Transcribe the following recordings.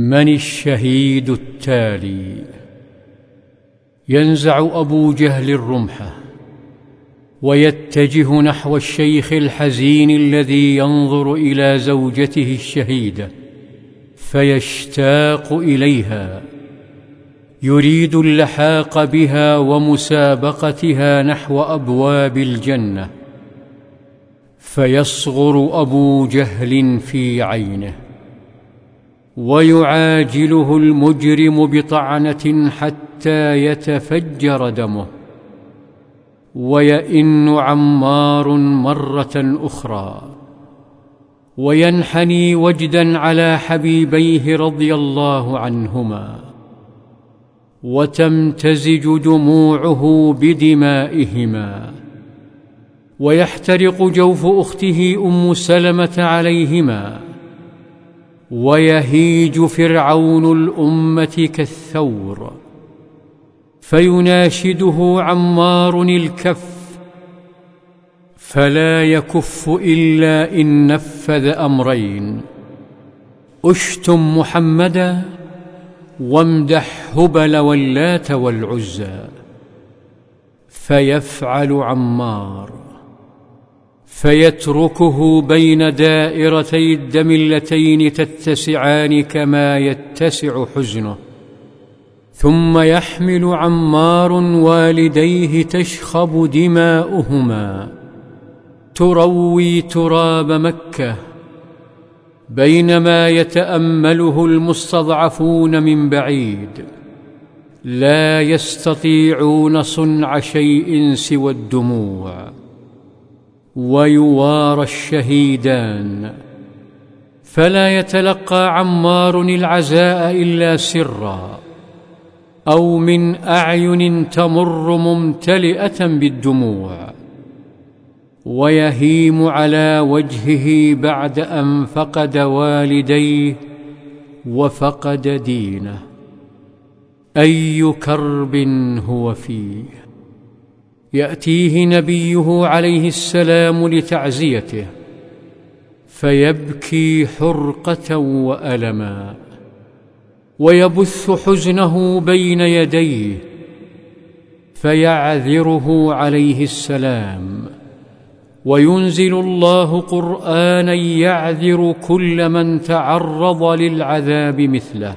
من الشهيد التالي؟ ينزع أبو جهل الرمحه ويتجه نحو الشيخ الحزين الذي ينظر إلى زوجته الشهيده فيشتاق إليها. يريد اللحاق بها ومسابقتها نحو أبواب الجنة فيصغر أبو جهل في عينه. ويعاجله المجرم بطعنة حتى يتفجر دمه. ويئن عمار مرة أخرى. وينحني وجدا على حبيبيه رضي الله عنهما. وتمتزج دموعه بدمائهما. ويحترق جوف أخته أم سلمة عليهما. ويهيج فرعون الأمة كالثور فيناشده عمار الكف فلا يكف إلا إن نفذ أمرين. اشتم محمدا وامدح هبل واللات والعزى فيفعل عمار. فيتركه بين دائرتي الدم اللتين تتسعان كما يتسع حزنه. ثم يحمل عمار والديه تشخب دماؤهما. تروي تراب مكة. بينما يتأمله المستضعفون من بعيد. لا يستطيعون صنع شيء سوى الدموع. ويوارى الشهيدان. فلا يتلقى عمار العزاء إلا سرا أو من أعين تمر ممتلئة بالدموع. ويهيم على وجهه بعد أن فقد والديه وفقد دينه. أي كرب هو فيه؟ يأتيه نبيه عليه السلام لتعزيته فيبكي حرقة وألما ويبث حزنه بين يديه فيعذره عليه السلام وينزل الله قرآنا يعذر كل من تعرض للعذاب مثله.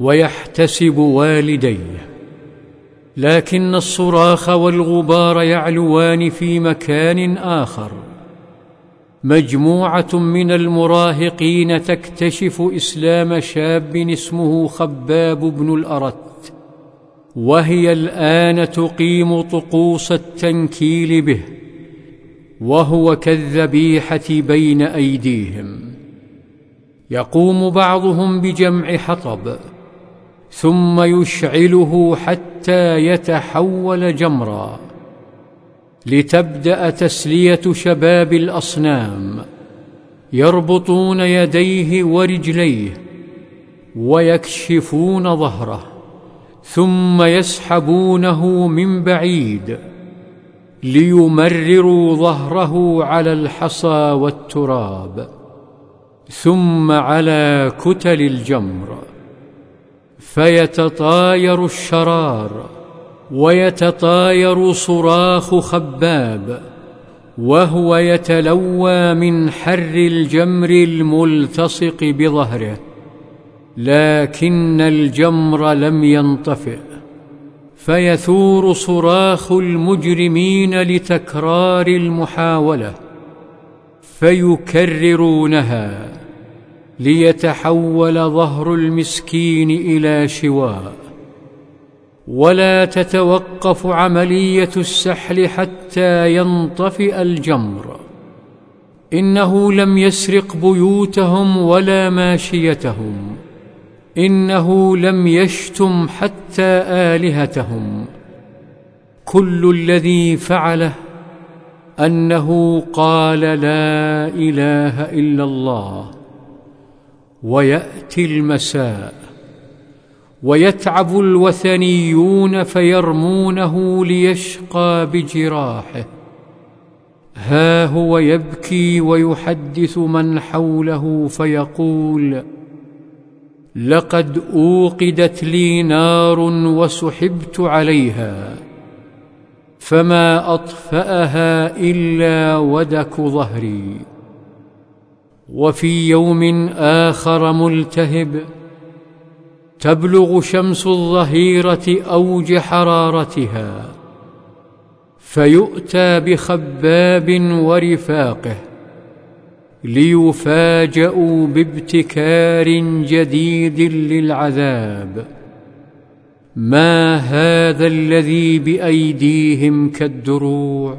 ويحتسب والديه. لكن الصراخ والغبار يعلوان في مكان آخر. مجموعة من المراهقين تكتشف إسلام شاب اسمه خباب بن الأرت وهي الآن تقيم طقوس التنكيل به وهو كالذبيحة بين أيديهم. يقوم بعضهم بجمع حطب ثم يشعله حتى يتحول جمرا لتبدأ تسلية شباب الأصنام يربطون يديه ورجليه ويكشفون ظهره ثم يسحبونه من بعيد ليمرروا ظهره على الحصى والتراب ثم على كتل الجمر فيتطاير الشرار ويتطاير صراخ خباب وهو يتلوى من حر الجمر الملتصق بظهره لكن الجمر لم ينطفئ. فيثور صراخ المجرمين لتكرار المحاولة فيكررونها. ليتحول ظهر المسكين إلى شواء. ولا تتوقف عملية السحل حتى ينطفئ الجمر. إنه لم يسرق بيوتهم ولا ماشيتهم. إنه لم يشتم حتى آلهتهم. كل الذي فعله أنه قال لا إله إلا الله. ويأتي المساء ويتعب الوثنيون فيرمونه ليشقى بجراحه. ها هو يبكي ويحدث من حوله فيقول لقد أوقدت لي نار وسحبت عليها فما أطفأها إلا ودك ظهري. وفي يوم آخر ملتهب تبلغ شمس الظهيرة أوج حرارتها فيؤتى بخباب ورفاقه ليفاجأوا بابتكار جديد للعذاب. ما هذا الذي بأيديهم كالدروع؟